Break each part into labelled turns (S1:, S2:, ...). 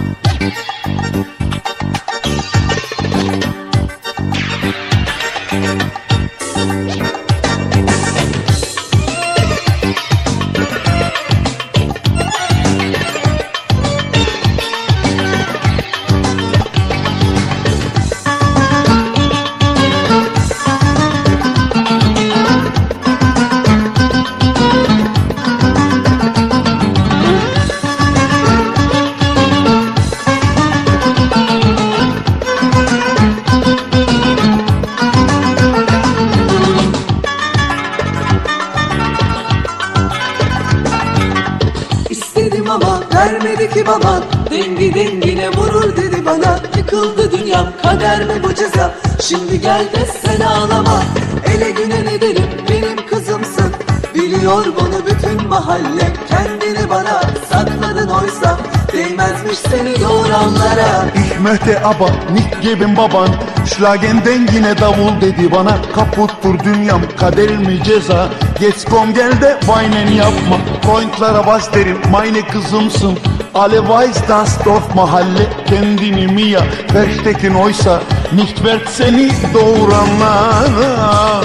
S1: thank
S2: you möchte aber nicht geben baban. Schlagenden yine davul dedi bana. Kaputtur dünyam kader mi ceza? Geç kom gel de weinen yapma. Pointlara bas derim meine kızımsın. Alle weiß mahalle Kendini Mia Verstecken oysa. Nicht wert seni doğuranlar.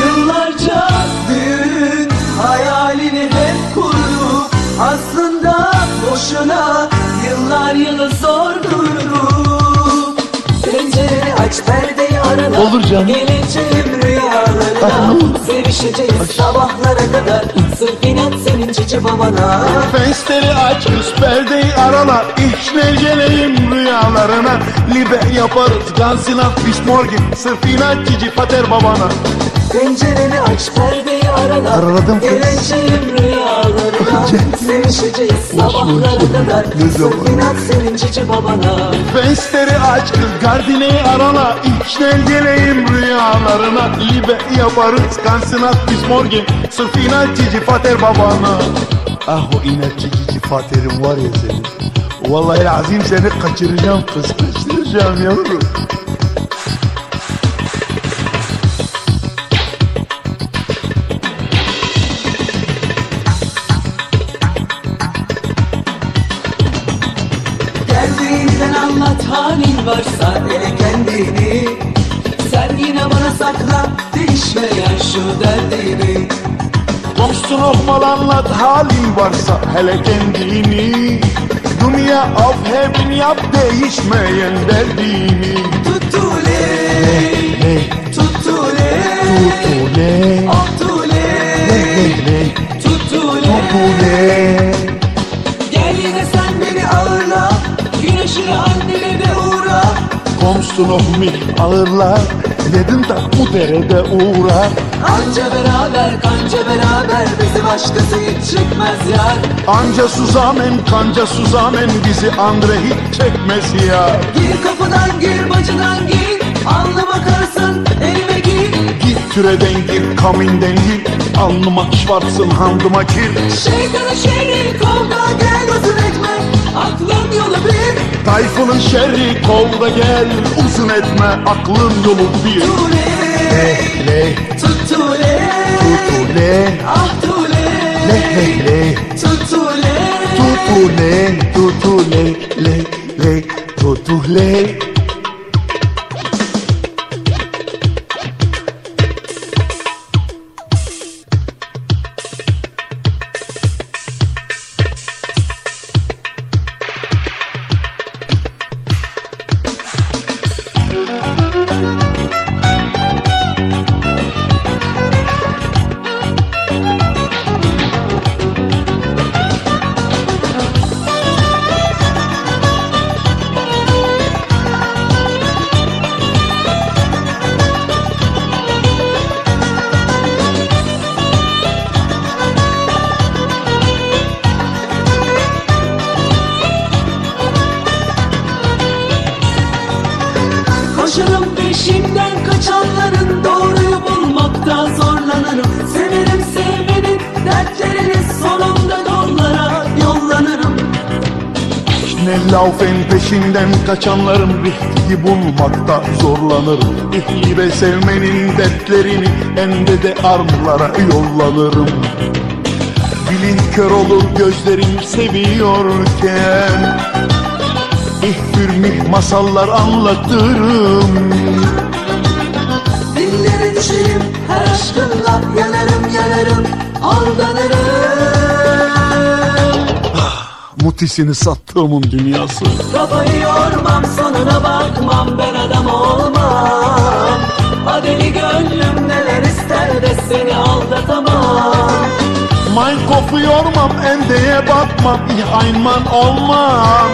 S1: Yıllarca düğün hayalini hep kurduk Aslında boşuna yıllar yılı zor durduk Pencereni aç perdeyi arala
S2: Olur canım.
S1: Geleceğim rüyalarına. Sevişeceğiz sabahlara kadar. Sırf inat senin cici babana.
S2: Fensteri aç kız perdeyi arala. İşler geleyim rüyalarına. Libe yaparız Gansin bis morgen Sırf inat cici pater babana
S1: Pencereni aç perdeyi arala.
S2: Araladım kız.
S1: Geleceğim rüyalarına. Sevişeceğiz sabahlara kadar.
S2: Ne zaman?
S1: Sırf inat senin cici babana.
S2: Fensteri aç kız gardineyi arala. İşler geleyim rüyalarına. Libe yaparız Gansin bis morgen Sırf inat cici pater babana. Ah o inatçı cici paterin var ya senin. Vallahi azim seni kaçıracağım kız Kaçıracağım yavrum
S1: derdini
S2: Komşun olmalı anlat halin varsa hele kendini. Dünya afhebin yap değişmeyen derdini.
S1: Tutule, tutule,
S2: tutule.
S1: tule,
S2: Ley ley
S1: tutule.
S2: Tutule Komşun ohmi ağırlar? Dedim de bu derede uğrar.
S1: Anca beraber kanca beraber Bizi başkası hiç çekmez yar.
S2: Anca suzamen kanca suzamen Bizi Andre hiç çekmez ya
S1: Gir kapıdan gir bacıdan gir. Alnı bakarsın elime gir.
S2: Git türeden gir kaminden gir. Alnıma şvartsın handıma kir
S1: Şeytanın şerri kolda gel uzun etme Aklın yolu bir
S2: Tayfunun şerri kolda gel Uzun etme aklın yolu bir.
S1: Tule
S2: Leh leh
S1: Tutule.
S2: Tutule.
S1: Ah tule.
S2: Leh leh leh
S1: Tutule.
S2: Tutule tutule. Leh leh tutule Schnelllaufen peşinden kaçanların rifti bulmakta zorlanırım İhlibe sevmenin dertlerini ende de armlara yollanırım. Dilin kör olur gözlerin seviyorken İhbir mih masallar anlatırım.
S1: Dillere düşeyim her aşkınla yanarım yanarım aldanırım
S2: Mutisini sattığımın dünyası.
S1: Kafayı yormam sonuna bakmam ben adam olmam. Ha deli gönlüm neler ister de seni aldatamam.
S2: Mein Kopf'u yormam endeye bakmam Ich einman olmam.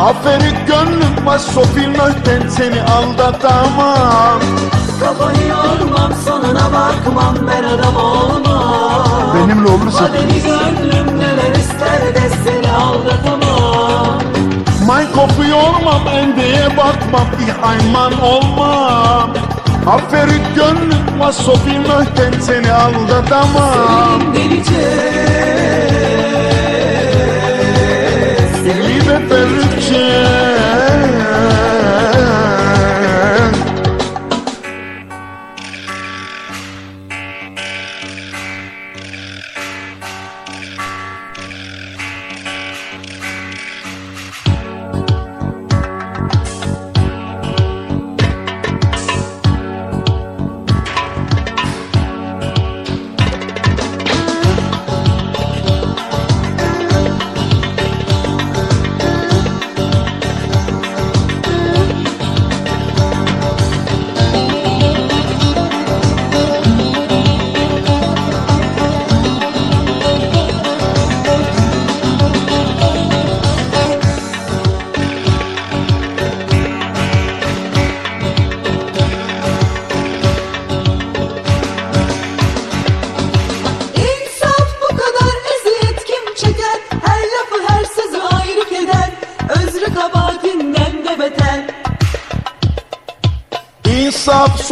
S2: Aferin gönlüm var Sofil möchten seni aldatamam.
S1: Kafayı yormam sonuna bakmam ben adam olmam.
S2: Benimle olursa
S1: Ha deli gönlüm neler ister de seni aldatamam
S2: Mein Kopf'u yormam endeye bakmam. Ich einman olmam. Aferin gönlüm var Sofil möchten seni aldatamam.
S1: Delice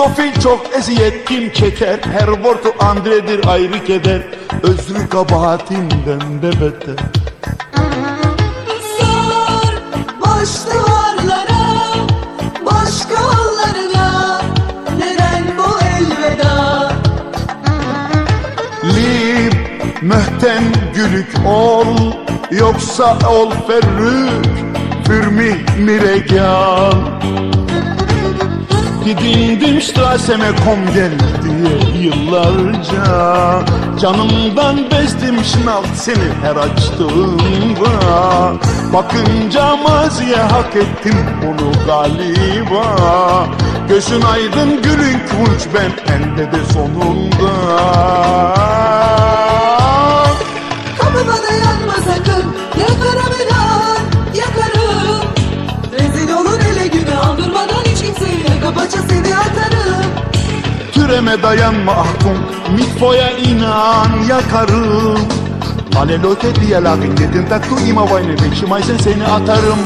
S1: İnsaf
S2: Sofi çok eziyet kim çeker? Her vortu andredir ayrı keder. Özrü kabahatinden de beter.
S1: Boş duvarlara Boş kollarına. Neden bu elveda?
S2: Lib möhten gülük ol Yoksa ol ferrük. Für miregan Gidindim straseme kom gel diye yıllarca. Canımdan bezdim şınav seni her açtığımda. Bakınca maziye hak ettim onu galiba. Gözün aydın gülün kıvınç ben ende de sonunda.
S1: Kapıma dayanma sakın. Yakarım Kapaça seni atarım.
S2: Türeme dayanma ahtım Mitfoya inan yakarım. Alelote diye lakin dedin taktu ima vayne Bekşimaysen seni atarım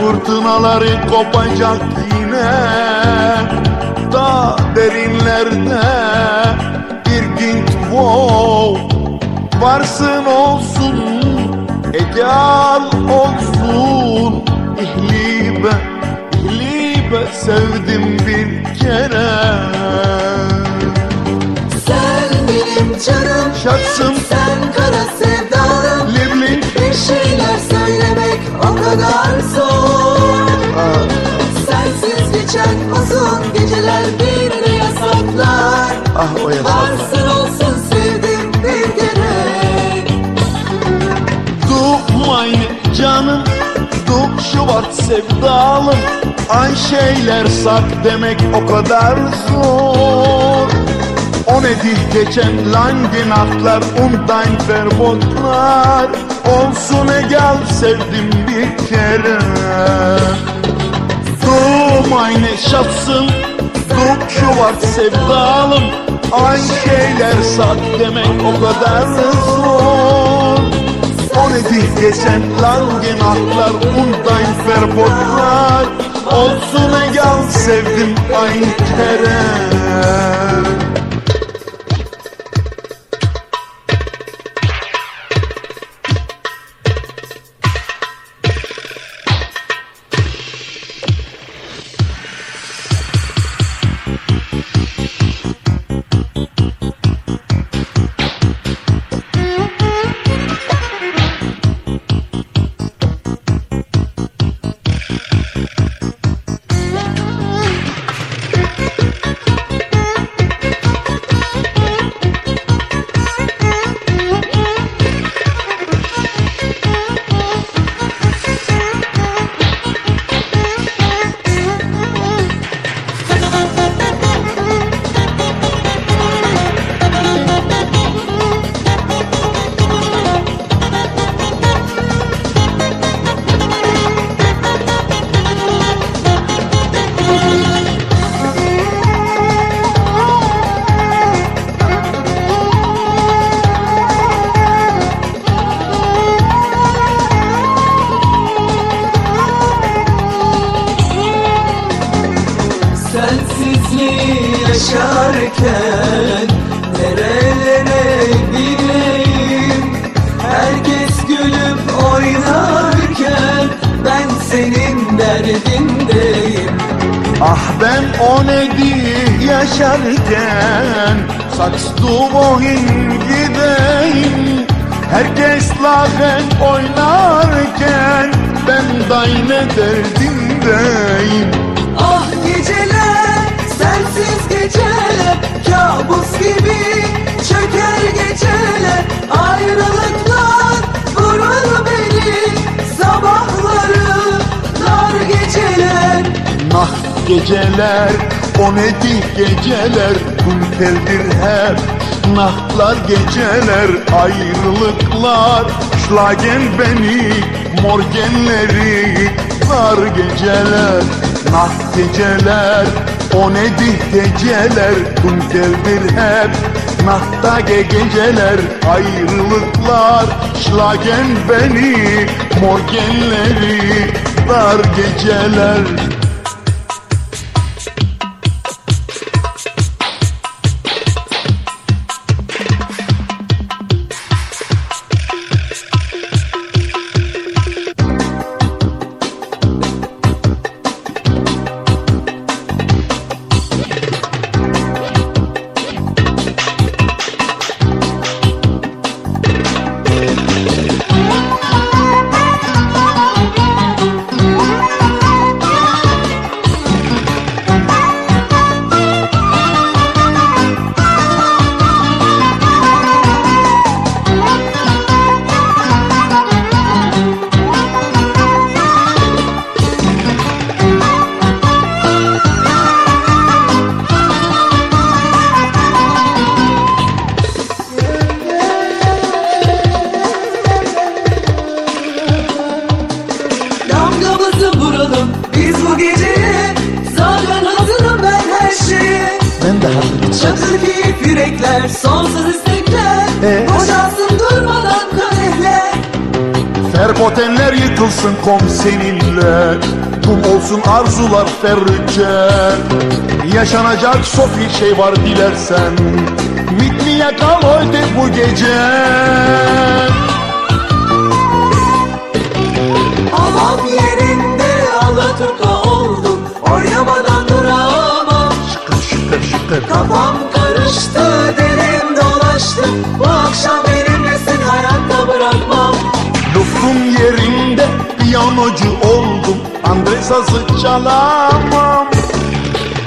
S2: fırtınaları kopacak yine. Da derinlerde bir gint wow. Varsın olsun egal olsun. İhlibe, ihlibe sevdim bir kere.
S1: Sen benim canım
S2: Şatsım
S1: Sen kara sevdalım.
S2: Livling
S1: Bir şeyler söylemek o kadar zor geçen uzun geceler bir de yasaklar.
S2: Ah o yasak
S1: Varsın olsun sevdim bir kere
S2: Du sevdalım. Ay şeyler sak demek o kadar zor. O nedir geçen langen aklar undan verbotlar Olsun egal sevdim bir kere. Du meine Schatzım Du Şubat sevdalım. Ay şeyler sak demek o kadar zor. O nedir geçen langen aklar undan verbotlar Olsun egal sevdim ay kere
S1: Gideyim Herkes gülüp oynarken Ben senin derdindeyim.
S2: Ah ben o nedi yaşarken Saks wohin gideyim Herkes lagen oynarken Ben deine derdindeyim.
S1: Ah geceler Kabus gibi çöker geceler Ayrılıklar vurur beni. Sabahları dar geceler.
S2: Nah geceler o nedi geceler? Kunteldir hep. Nahtlar geceler ayrılıklar. Schlagen beni morgenleri Dar geceler Nacht geceler o nedi geceler Kunteldir hep. Nahtage geceler ayrılıklar. Schlagen beni morgenleri Dar geceler arzular ferrüce Yaşanacak sofi şey var dilersen. Mitmiye kal öde bu gece.
S1: Havam yerinde Alaturka oldum. Oynamadan duramam.
S2: Şıkır şıkır şıkır.
S1: Kafam karıştı derim dolaştı. Bu akşam benimlesin hayatta bırakmam.
S2: Lütfum yerinde piyanocu Andresası çalamam.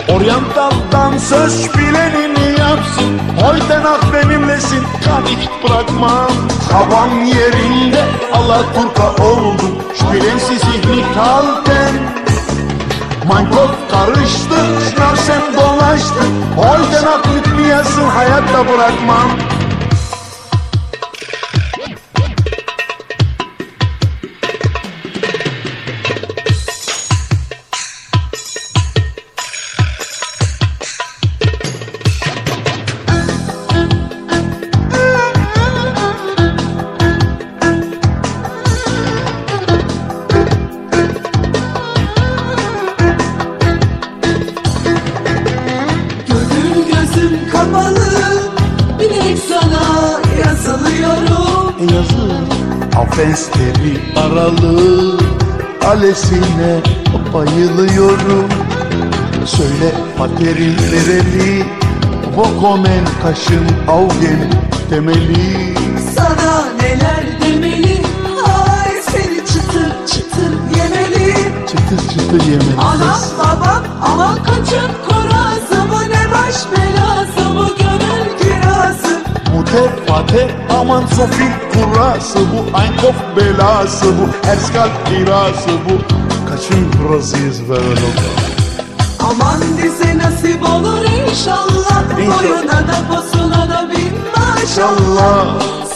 S2: Oryantaldan söz bilenini yapsın. Heute Nacht benimlesin kan hiç bırakmam. Havam yerinde Alaturka oldum. Spielen Sie sich nicht halten Minecraft karıştı Sınav sen dolaştı O yüzden aklıtmayasın hayatta bırakmam Alesine bayılıyorum. Söyle paterin nereli Vokomen kaşın avgen temeli
S1: Sana neler demeli? Ay seni çıtır çıtır yemeli.
S2: Çıtır çıtır yemek
S1: Anam babam aman kaçın. Korası Bu ne baş belası
S2: Mute fate. Aman sofil kurası bu Einkof belası bu Erskal kirası bu. Kaçın razıyız böyle
S1: Aman bize nasip olur inşallah. Boyuna da posuna da bin maşallah.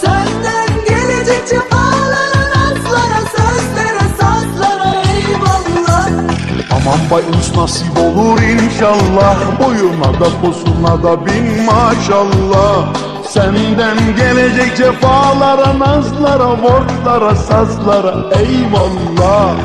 S1: Senden gelecek cefalara nazlara Sözlere sazlara eyvallah.
S2: Aman bayımız nasip olur inşallah. Boyuna da posuna da bin maşallah Senden gelecek cefalara, nazlara, vortlara, sazlara eyvallah.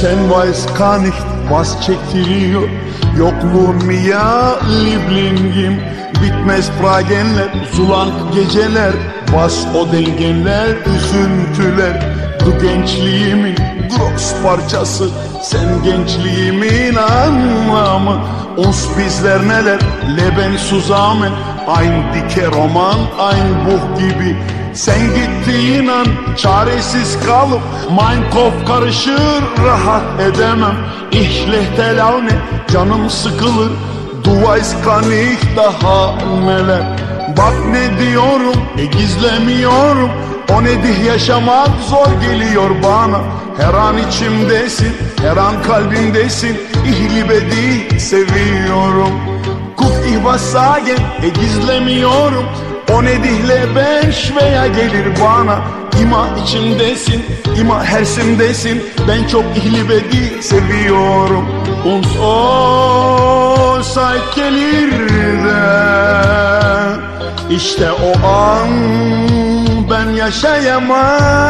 S2: Sen weiß gar nicht, was çektiriyor Yokluğun ya Lieblingim Bitmez fragenler, zulank geceler. Bas o dengenler, üzüntüler. Du gençliğimin gross parçası. Sen gençliğimin anlamı. Uns bizler neler, leben zusammen Ein dike roman, ein buch gibi sen gittiğin an çaresiz kalıp Mein Kopf karışır rahat edemem. Ich Laune canım sıkılır. Du weißt daha neler. Bak ne diyorum e gizlemiyorum. O nedir yaşamak zor geliyor bana. Her an içimdesin her an kalbimdesin. İhlibe değil seviyorum. Guck ich was sagen e gizlemiyorum o nedihle ben şveya gelir bana. İma içimdesin, ima hersimdesin. Ben çok ihlibedi seviyorum. Und o saat gelir de. İşte o an ben yaşayamam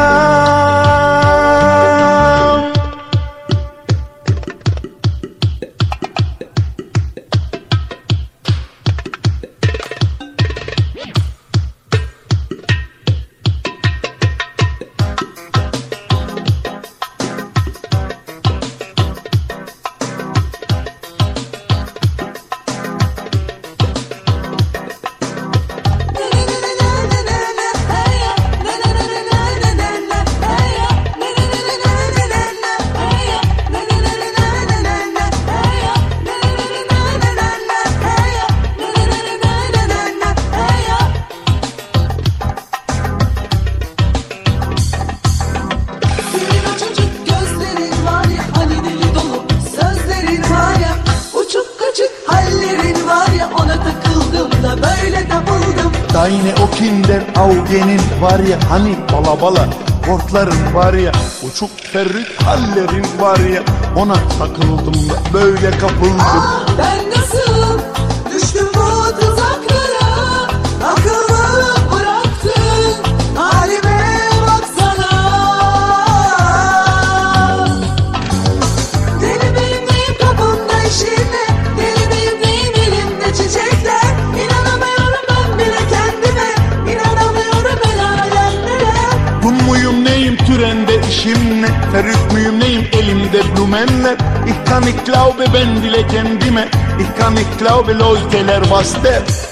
S2: bala Kortların var ya uçuk ferrik hallerin var ya Ona takıldım da böyle kapıldım.
S1: Ah ben nasıl
S2: muyum neyim türende işim ne? Ferrik müyüm neyim elimde blumenler Ich kann nicht glaube ben dile kendime. Ich kann nicht glaube der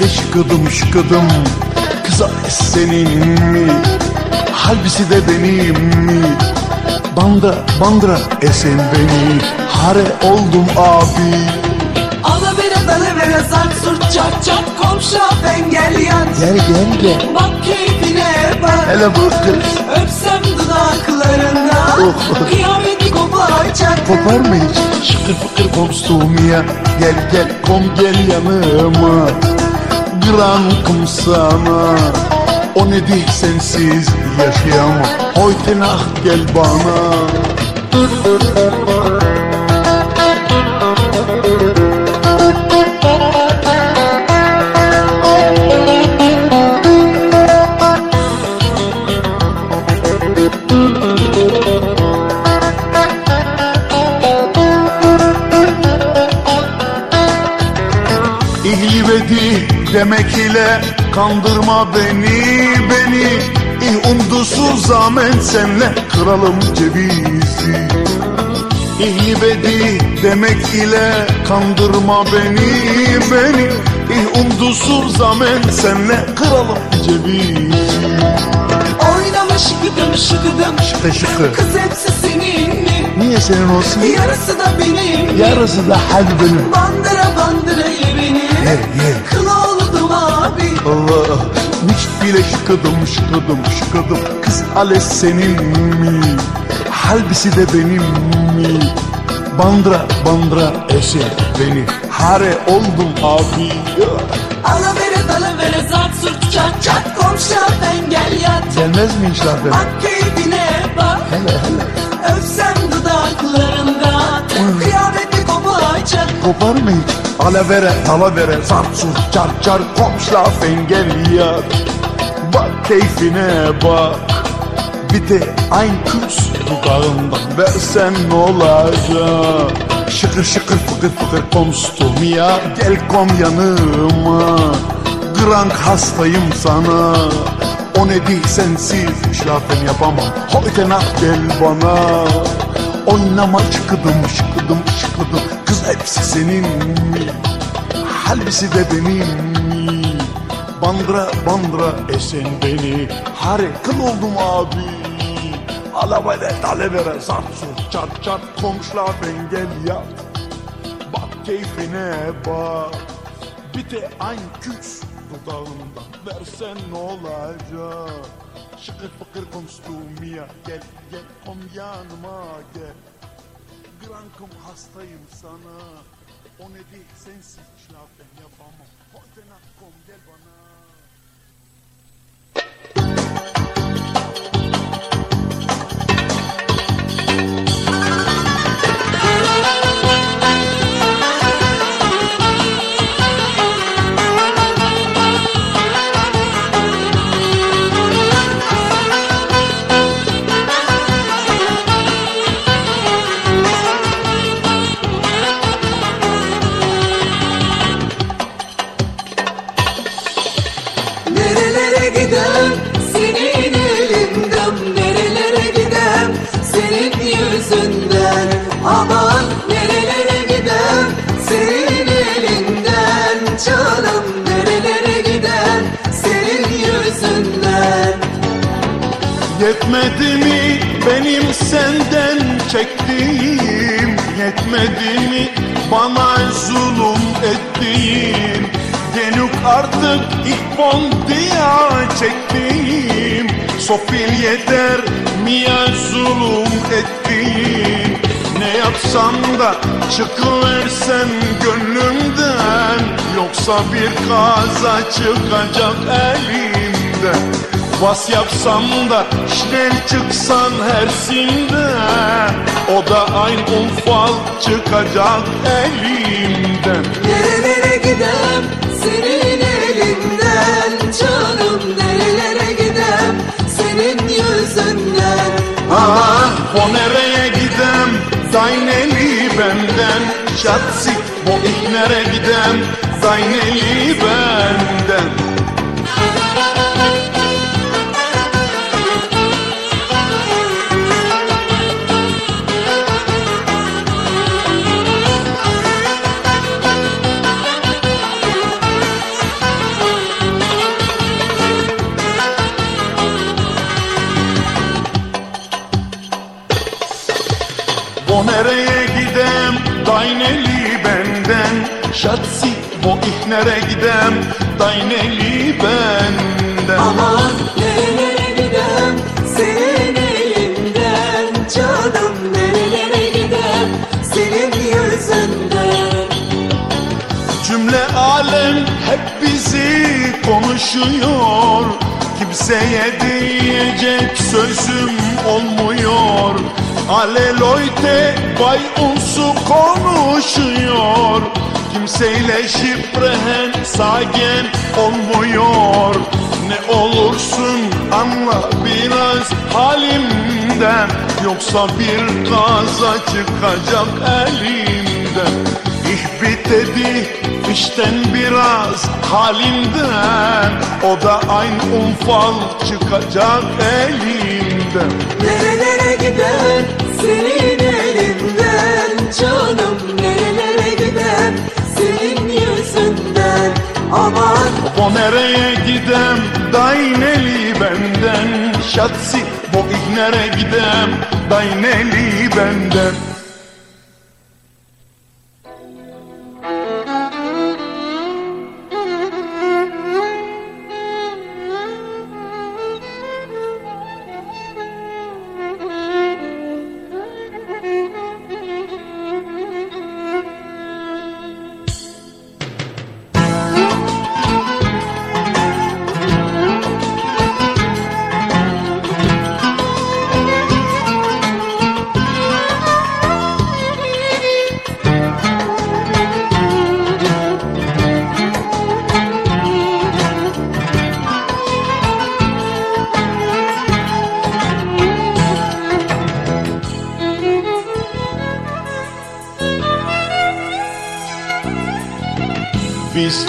S2: Bile şıkıdım şıkıdım. Kız ay senin mi? Halbisi de benim mi? Bandıra bandıra esen beni. Hare oldum abi.
S1: Ala bere dala vere zart surt çat çat. Komşu ben gel yan
S2: Gel gel gel.
S1: Bak keyfine bak.
S2: Hele bak kız.
S1: Öpsem dudaklarından
S2: Oh.
S1: Kıyameti kopacak
S2: Kopar mı hiç? Şıkır fıkır komstum ya. Gel gel kom gel yanıma Grankum sana O ne değil sensiz yaşayamam. Hoytenah gel bana demek ile kandırma beni beni İh umdusu zaman senle kralım cevizi İyi ve di demek ile kandırma beni beni İh umdusu zaman senle kralım cevizi
S1: Oynama şıkıdım şıkıdım
S2: Şıkı şıkı
S1: Kız hepsi senin mi?
S2: Niye senin olsun?
S1: Yarısı da benim?
S2: Yarısı da hal benim
S1: Bandıra bandıra ye beni
S2: Ye, ye. Allah. Hiç bile şıkıdım şıkıdım şıkıdım Kız ale senin mi? Halbisi de benim mi? Bandıra bandıra eşe beni. Hare oldum abi.
S1: Ala vere dala vere zart surt çat çat Komşu ben gel yat.
S2: Gelmez mi inşallah ben?
S1: Bak keyfine bak.
S2: Hele hele.
S1: Öpsem dudaklarından Kıyameti kopacak
S2: Kopar mı hiç? Ale vere tala vere zart surt çar çar Komşla fengel yar Bak keyfine bak. Bir de aynı kız dudağından versen ne olacak. Şıkır şıkır fıkır fıkır komstum ya. Gel kom yanıma. Grank hastayım sana. O ne değil sensiz şlafen yapamam. Hoytenak gel bana. Oynama çıkıdım şıkıdım şıkıdım Kız hepsi senin? Halbisi de benim? Bandıra bandıra esen beni. Hare kıl oldum abi. Alavere talevere zart sur çat çat Komşla ben gel yat Bak keyfine bak. Bir aynı küs dudağından Versen ne olacak? Şıkır fıkır komstum ya Gel gel kom yanıma gel Grankum hastayım sana. O ne değil sensiz şlafen bir kaza çıkacak elimden Bas yapsam da şnel çıksan hersinde O da aynı unfal çıkacak elimden Şatsik bu ihnere gidem Dayneli benden Kimseye diyecek sözüm olmuyor. Aleloyte bay unsu konuşuyor. Kimseyle şifrehen sagen olmuyor. Ne olursun anla biraz halimden Yoksa bir kaza çıkacak elimden. Ich bitte işten biraz halinden O da ein Unfall çıkacak elimden
S1: Nerelere gidem senin elinden Canım? Nerelere gidem senin yüzünden? Aman!
S2: O nereye gidem, dayneli benden. Şatsi, bo ich nereye gidem, dayneli benden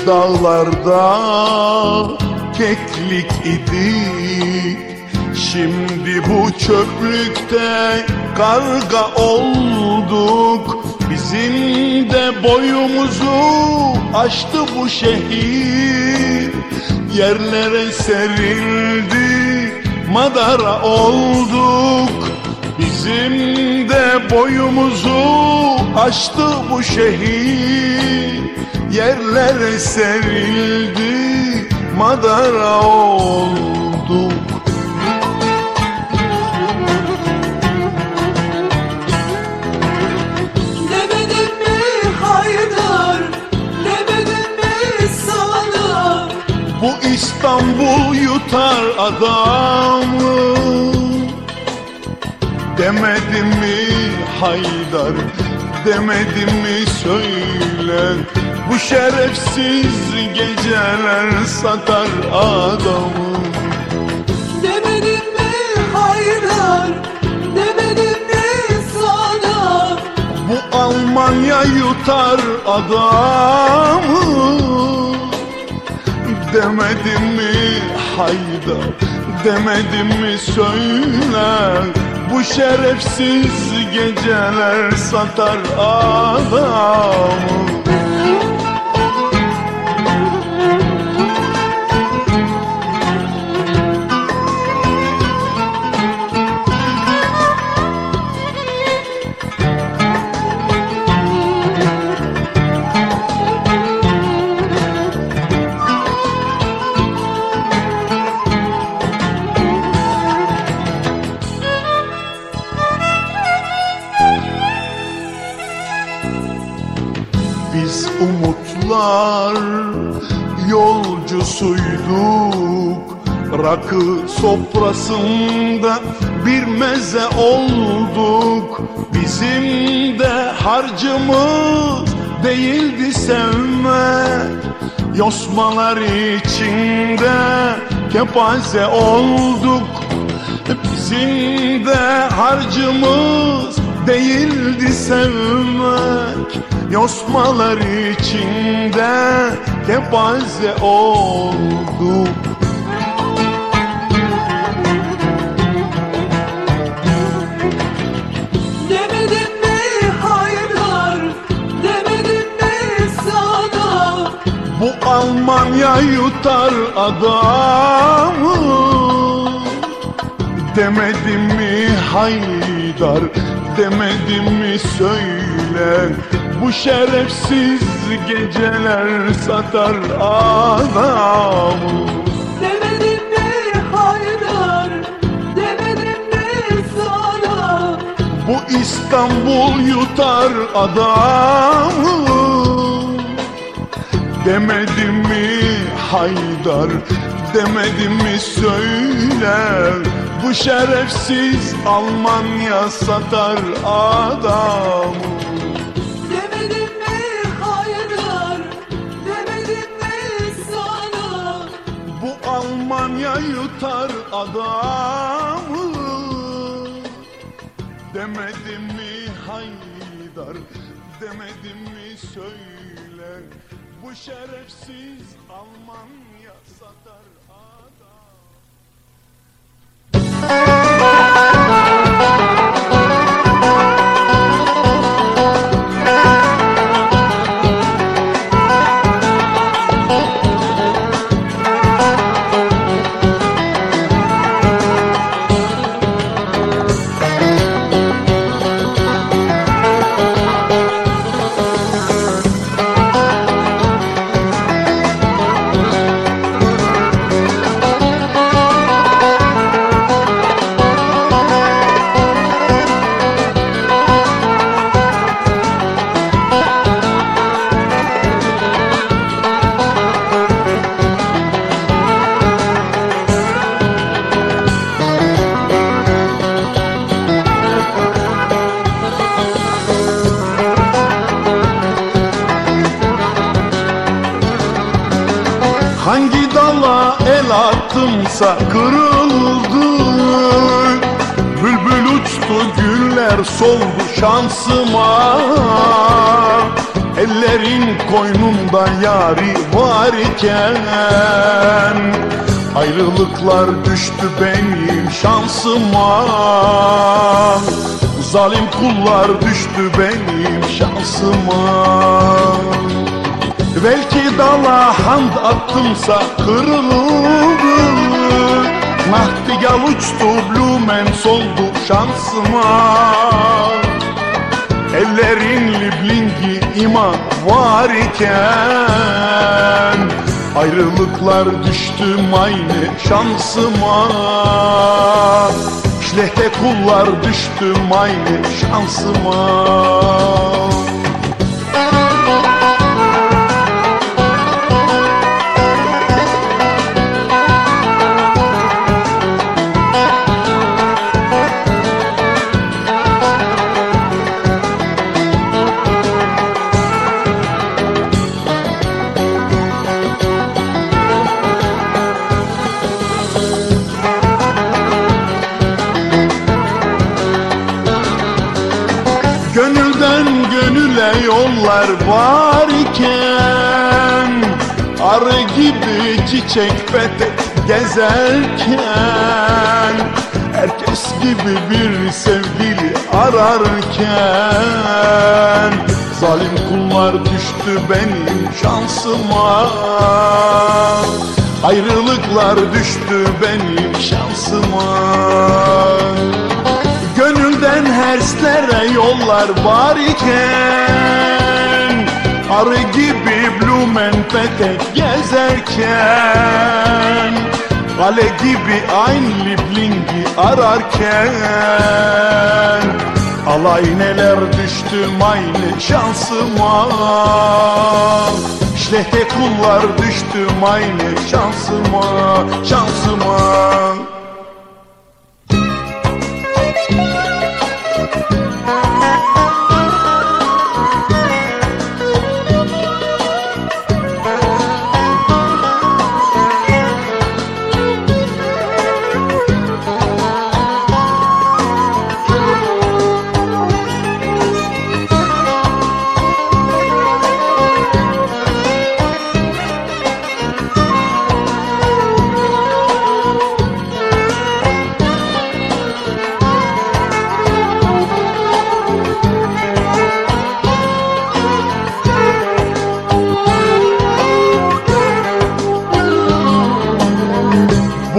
S2: dağlarda keklik idik Şimdi bu çöplükte karga olduk. Bizim de boyumuzu aştı bu şehir. Yerlere serildi madara olduk. Bizim de boyumuzu aştı bu şehir Yerlere serildi madara olduk
S1: demedim mi haydar Demedim mi sana
S2: Bu İstanbul yutar adamı. Demedim mi Haydar Demedim mi söyle Bu şerefsiz geceler satar adamı.
S1: Demedim mi haydar Demedim mi sana?
S2: Bu Almanya yutar adamı. Demedim mi Haydar? Demedim mi söyle Bu şerefsiz geceler satar adamı Rakı sofrasında bir meze olduk. Bizim de harcımız değildi sevmek Yosmalar içinde kepaze olduk. Bizim de harcımız değildi sevmek Yosmalar içinde kepaze oldu Bu Almanya yutar adamı. Demedim mi Haydar Demedim mi söyle. Bu şerefsiz geceler satar adamı
S1: Demedim mi hayırlar Demedim mi sana?
S2: Bu İstanbul yutar adamı Demedim mi Haydar? Demedim mi söyle Bu şerefsiz Almanya satar adamı
S1: Demedim mi hayırlar Demedim mi sana?
S2: Bu Almanya yutar adamı. Demedim mi Haydar? Demedim mi söyle Bu şerefsiz Almanya satar Hangi dala el attımsa kırıldı. Bülbül uçtu güller soldu şansıma. Ellerin koynunda yari varken Ayrılıklar düştü benim şansıma. Zalim kullar düştü benim şansıma Belki dala hand attımsa kırıldı Mahtigal uçtu blumen soldu şansıma. Ellerin liblingi iman var iken Ayrılıklar düştü aynı şansıma. Şlehte kullar düştü aynı şansıma Gönülden gönüle yollar var iken Arı gibi çiçek petek gezerken Herkes gibi bir sevgili ararken Zalim kullar düştü benim şansıma. Ayrılıklar düştü benim şansıma Herslere yollar var iken Arı gibi blumen petek gezerken Kale gibi aynı liblingi ararken Alay neler düştü aynı şansıma. Şlehte kullar düştü aynı şansıma Şansıma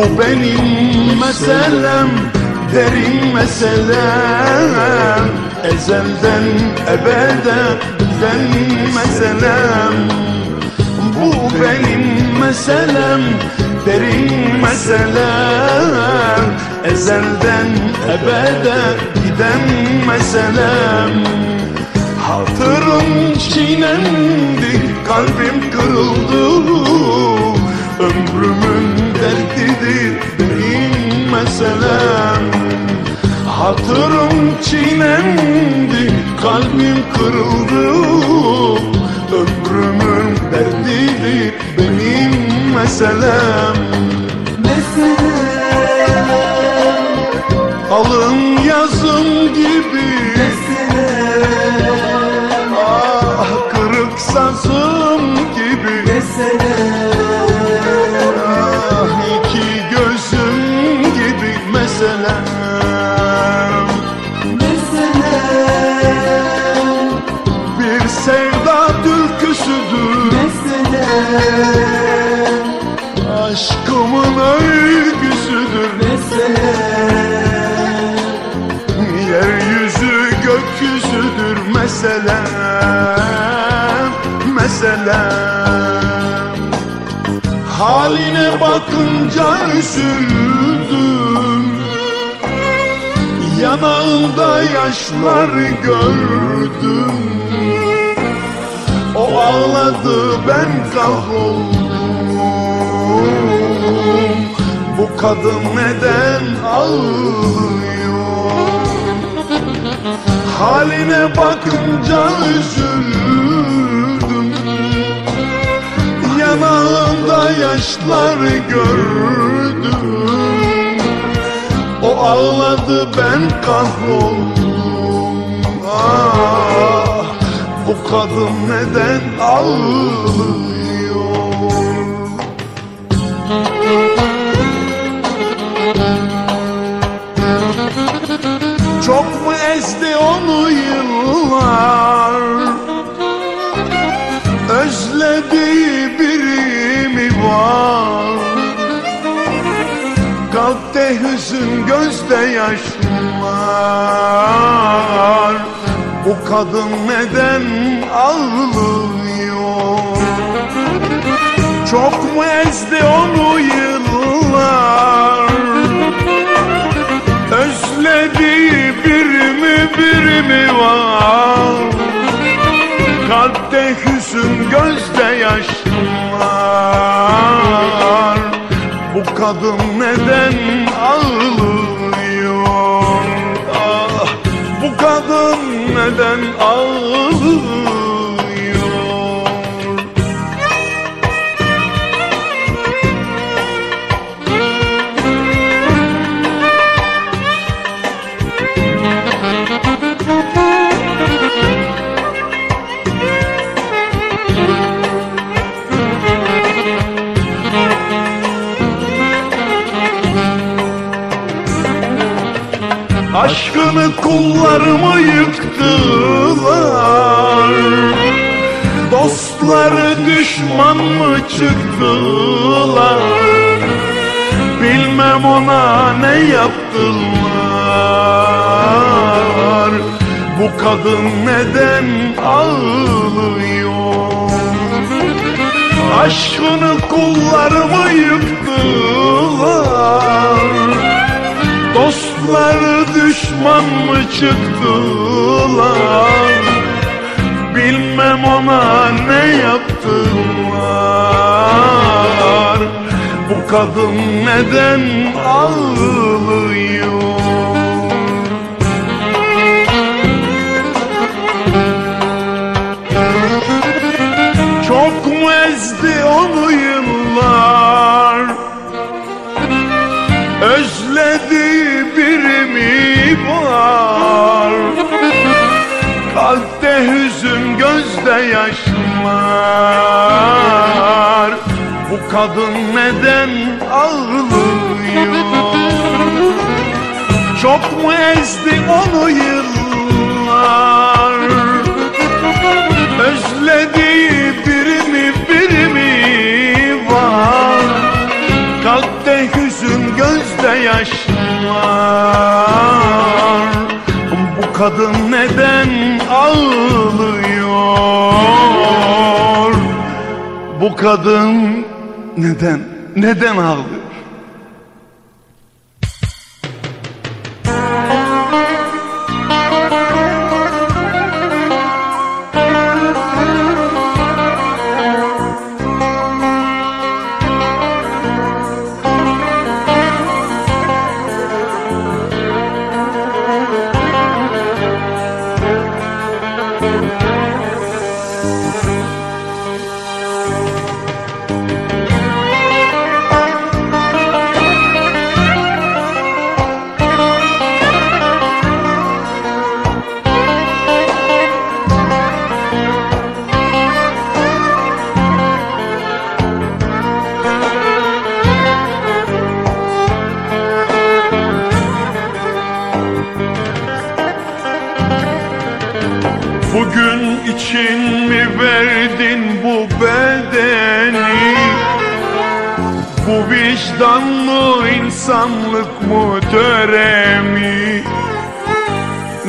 S2: Bu benim meselem Derin meselem Ezelden ebeden meselem Bu benim meselem Derin meselem Ezelden ebede giden meselem Hatırım çiğnendi, kalbim kırıldı. Ömrümün derdidir benim meselem. Hatırım çiğnendi, kalbim kırıldı. Ömrümün derdidir benim meselem.
S1: Meselem.
S2: Alın yazım gibi.
S1: Meselem.
S2: Ah kırık sazım gibi.
S1: Meselem
S2: meselem
S1: Meselem.
S2: Haline bakınca üzüldüm. Yanağında yaşlar gördüm. O ağladı ben kahroldum. Bu kadın neden ağlıyor Haline bakınca üzüldüm. Yanağında yaşlar gördüm. O ağladı ben kahroldum. Ah bu kadın neden ağlıyor yıllar Özlediği biri mi var. Kalpte hüzün gözde yaşlar Bu kadın neden ağlıyor? Çok mu ezdi onu yıllar Özlediği biri mi biri mi var? Kalpte hüzün gözde yaşlar Bu kadın neden ağlıyor? Ah, Bu kadın neden ağlıyor Aşkını kullarımı yıktılar. Dostları düşman mı çıktılar? Bilmem ona ne yaptılar. Bu kadın neden ağlıyor? Aşkını kullarımı yıktılar Dostları düşman mı çıktılar? Bilmem ona ne yaptılar. Bu kadın neden ağlıyor yaşlar Bu kadın neden ağlıyor? Çok mu ezdi onu yıllar? Özlediği birimi birimi var. Kalpte hüzün gözde yaşlar kadın neden ağlıyor? Bu kadın neden, neden ağlıyor? İnsanlık mı töre mi?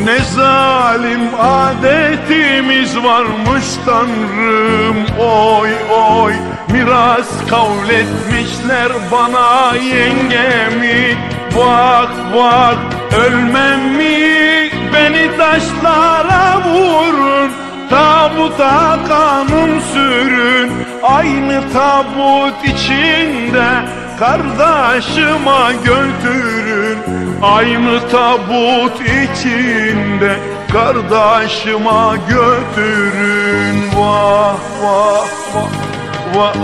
S2: Ne zalim adetimiz varmış tanrım. Oy oy miras kavletmişler bana yengemi. Bak bak ölmem mi? Beni taşlara vurun Tabuta kanım sürün. Aynı tabut içinde Kardeşime götürün Aynı tabut içinde. Kardeşime götürün Vah vah vah vah.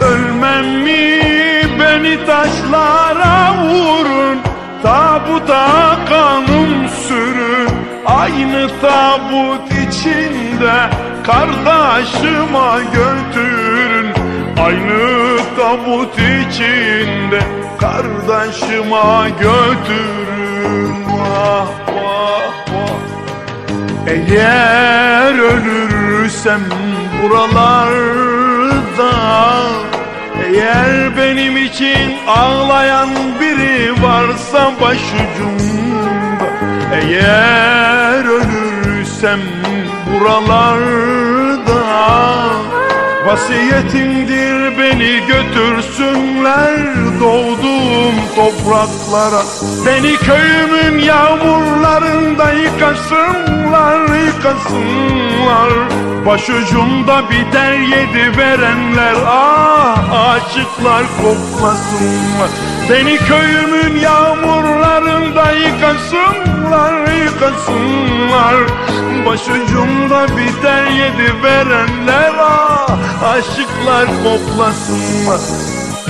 S2: Ölmem mi beni taşlara vurun Tabuta kanım sürün. Aynı tabut içinde Kardeşime götürün Aynı tabut içinde Kardeşime götürün. Vah vah vah Eğer ölürsem buralarda Eğer benim için ağlayan biri varsa başucumda Eğer ölürsem buralarda Vasiyetimdir beni götürsünler doğduğum topraklara. Beni köyümün yağmurlarında yıkasınlar, yıkasınlar Başucumda biter yedi verenler ah aşıklar koklasınlar Beni köyümün yağmurlarında yıkasınlar, yıkasınlar. Başucumda biter yedi verenler ah aşıklar koklasınlar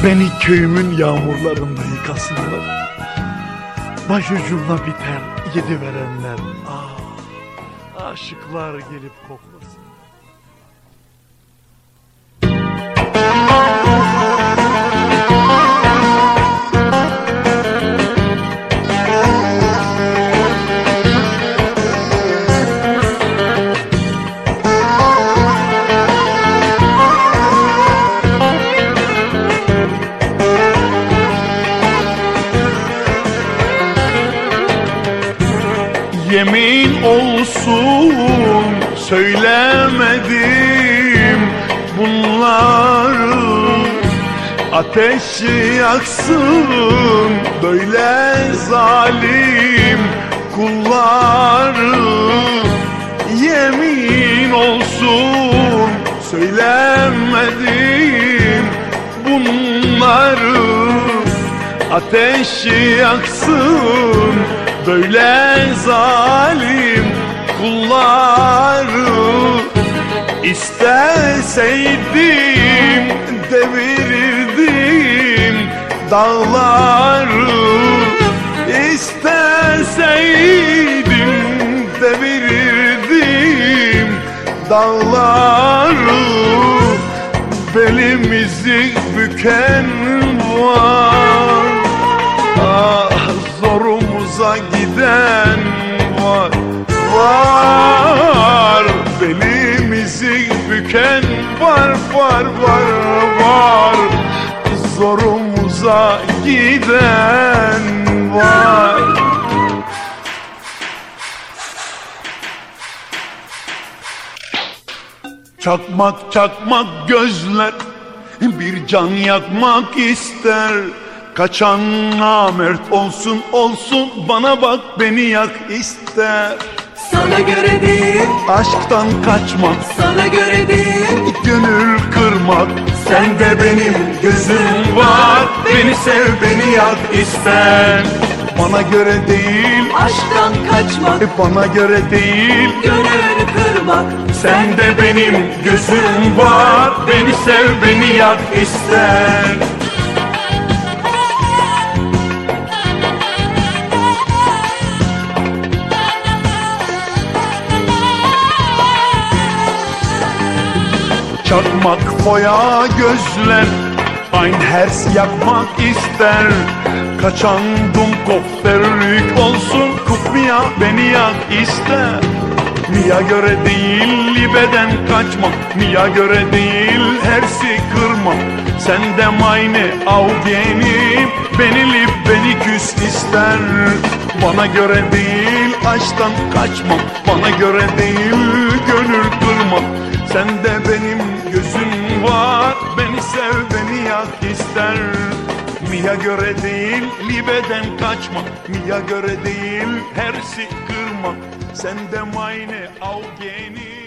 S2: Beni köyümün yağmurlarında yıkasınlar. Başucumda biter yedi verenler ah aşıklar gelip koklasın Yemin olsun söylemedim bunları. Ateşi yaksın böyle zalim kulları. Yemin olsun söylemedim bunları. Ateşi yaksın böyle zalim kulları İsteseydim devirirdim dağları. İsteseydim devirirdim dağları. Belimizi büken var. Ah Kars'a giden var Var. Belimizi büken var var var var. Zorumuza giden var. Çakmak çakmak gözler bir can yakmak ister. Kaçan namert olsun olsun bana bak beni yak ister.
S1: Sana göre değil,
S2: Aşktan kaçmak,
S1: sana göre değil.
S2: gönül kırmak.
S1: Sende benim gözüm
S2: var. Beni sev beni yak ister. Bana göre değil,
S1: Aşktan kaçmak,
S2: e bana göre değil.
S1: Gönül kırmak.
S2: Sende benim gözüm var. Beni sev beni yak ister Çakmak foya gözler. Ein hers yakmak ister. Kaçan dumkopferlik olsun. Kupmiya beni yak ister. Mia göre değil libeden kaçma. Mia göre değil hersi kırma. Sen de meine Augenim Beni lip beni küs ister. Bana göre değil aşktan kaçma. Bana göre değil gönül kırma. Sen de benim var Beni sev beni yak ister. Mia göre değil libeden kaçma. Mia göre değil hersi kırma. Sen de meine Augenim